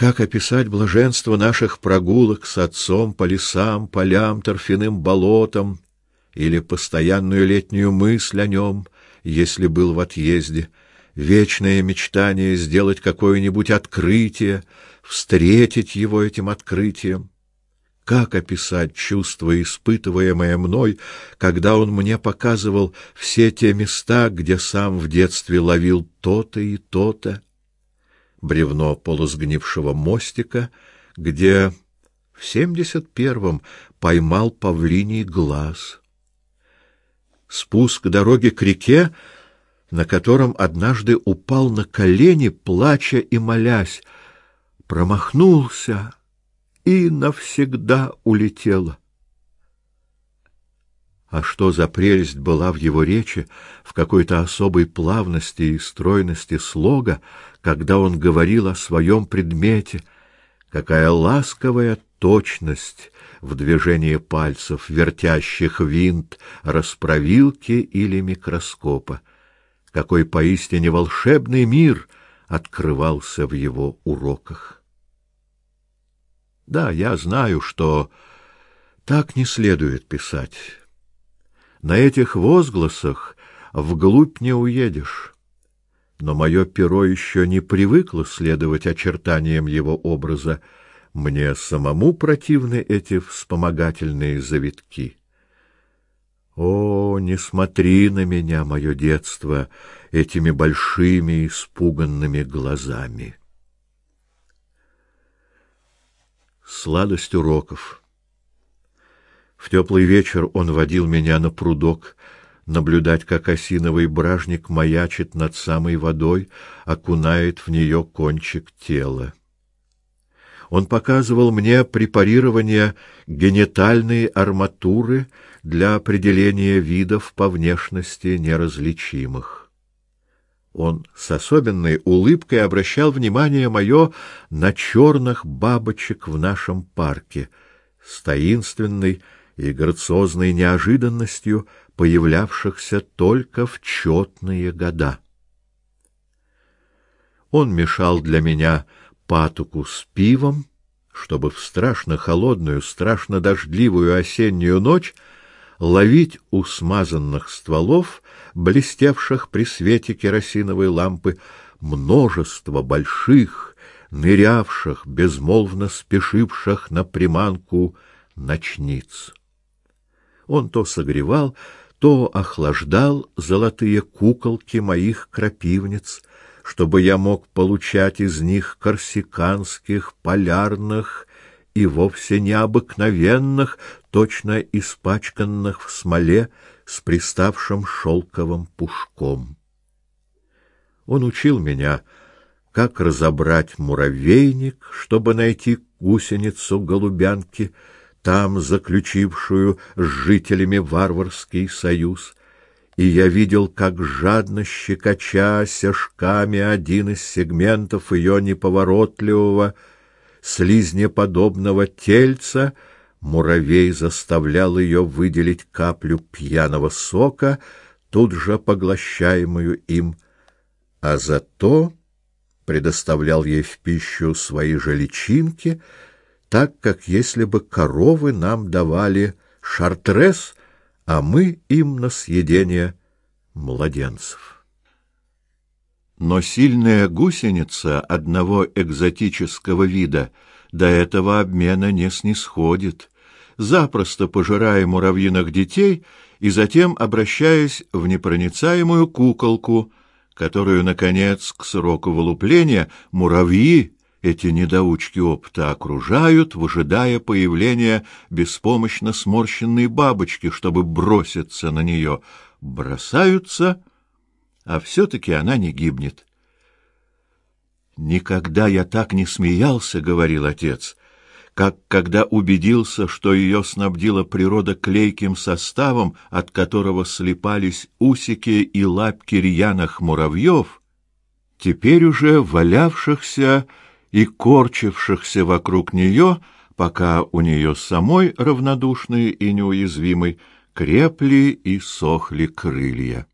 Как описать блаженство наших прогулок с отцом по лесам, полям, торфяным болотам, или постоянную летнюю мысль о нем, если был в отъезде, вечное мечтание сделать какое-нибудь открытие, встретить его этим открытием? Как описать чувство, испытываемое мной, когда он мне показывал все те места, где сам в детстве ловил то-то и то-то? Бревно полусгнившего мостика, где в семьдесят первом поймал павлиний глаз. Спуск дороги к реке, на котором однажды упал на колени, плача и молясь, промахнулся и навсегда улетела. А что за прелесть была в его речи, в какой-то особой плавности и стройности слога, когда он говорил о своем предмете, какая ласковая точность в движении пальцев, вертящих винт расправилки или микроскопа. Какой поистине волшебный мир открывался в его уроках. Да, я знаю, что так не следует писать. На этих возгласах вглубь не уедешь. Но мое перо еще не привыкло следовать очертаниям его образа. Мне самому противны эти вспомогательные завитки. О, не смотри на меня, мое детство, этими большими испуганными глазами. сладость уроков. В теплый вечер он водил меня на прудок, наблюдать, как осиновый бражник маячит над самой водой, окунает в нее кончик тела. Он показывал мне препарирование генитальной арматуры для определения видов по внешности неразличимых. Он с особенной улыбкой обращал внимание мое на черных бабочек в нашем парке, с таинственной и грациозной неожиданностью появлявшихся только в четные года. Он мешал для меня патоку с пивом, чтобы в страшно холодную, страшно дождливую осеннюю ночь ловить у смазанных стволов, блестевших при свете керосиновой лампы, множество больших, нырявших, безмолвно спешивших на приманку ночниц. Он то согревал, то охлаждал золотые куколки моих крапивниц, чтобы я мог получать из них корсиканских, полярных и вовсе необыкновенных, точно испачканных в смоле с приставшим шелковым пушком. Он учил меня, как разобрать муравейник, чтобы найти гусеницу голубянки, там заключившую с жителями варварский союз, и я видел, как жадно щекоча сешками один из сегментов ее неповоротливого слизнеподобного тельца, муравей заставлял ее выделить каплю пьяного сока, тут же поглощаемую им, а зато предоставлял ей в пищу свои же личинки, так как если бы коровы нам давали шартрес, а мы им на съедение младенцев. Но сильная гусеница одного экзотического вида до этого обмена не снисходит, запросто пожирая муравьиных детей и затем обращаясь в непроницаемую куколку, которую наконец к сроку вылупления муравьи эти недоучки опыта окружают, выжидая появления беспомощно сморщенной бабочки, чтобы броситься на нее, бросаются а все-таки она не гибнет. «Никогда я так не смеялся», — говорил отец, «как когда убедился, что ее снабдила природа клейким составом, от которого слепались усики и лапки рьяных муравьев, теперь уже валявшихся и корчившихся вокруг нее, пока у нее самой равнодушной и неуязвимой крепли и сохли крылья.